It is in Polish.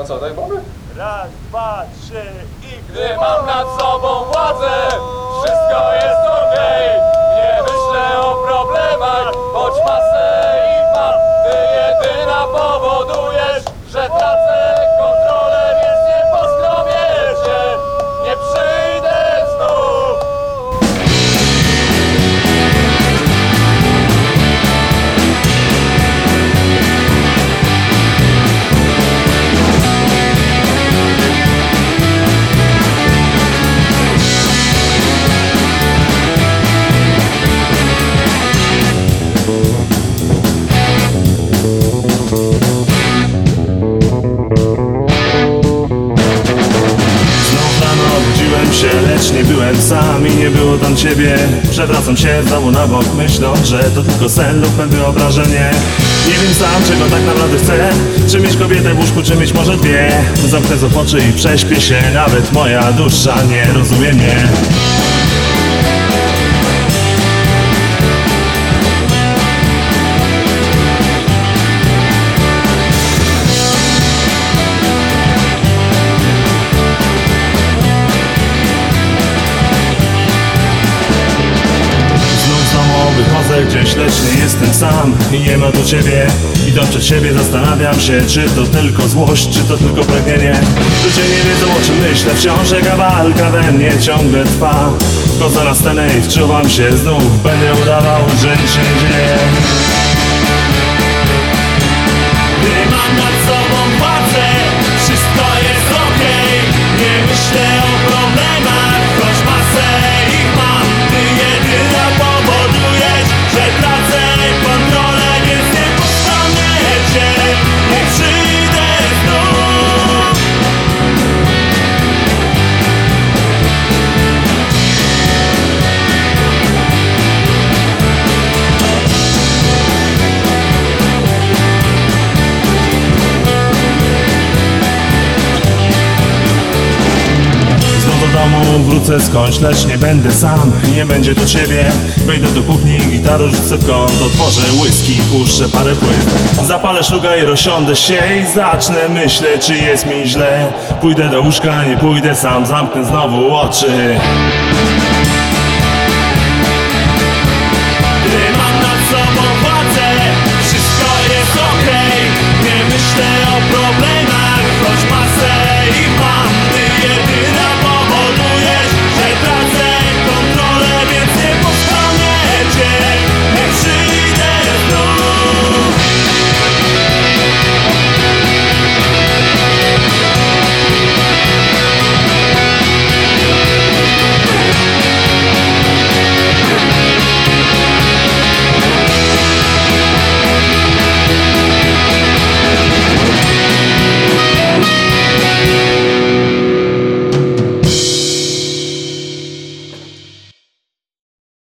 A co, tak mamy? Raz, dwa, trzy i Gdy mam nad sobą władzę, wszystko nie byłem sam i nie było tam ciebie. Przewracam się znowu na bok, myśląc, że to tylko sen lub me wyobrażenie Nie wiem sam, czego tak naprawdę chcę. Czy mieć kobietę w łóżku, czy mieć może dwie. Zamknę z oczy i prześpię się, nawet moja dusza nie rozumie mnie wychodzę gdzieś, lecz nie jestem sam I nie ma tu ciebie. Idąc przed siebie zastanawiam się Czy to tylko złość, czy to tylko pragnienie. Ludzie nie wiedzą o czym myślę Wciąż jaka walka we mnie ciągle trwa. Wchodzę na scenę i wczuwam się znów Będę udawał, że nic się dzieje wrócę skądś, lecz nie będę sam Nie będzie do ciebie. Wejdę do kuchni, gitarę rzucę w kąt Otworzę whisky, puszczę parę płyt. Zapalę szluga i rozsiądę się I zacznę myśleć, czy jest mi źle. Pójdę do łóżka, nie pójdę sam Zamknę znowu oczy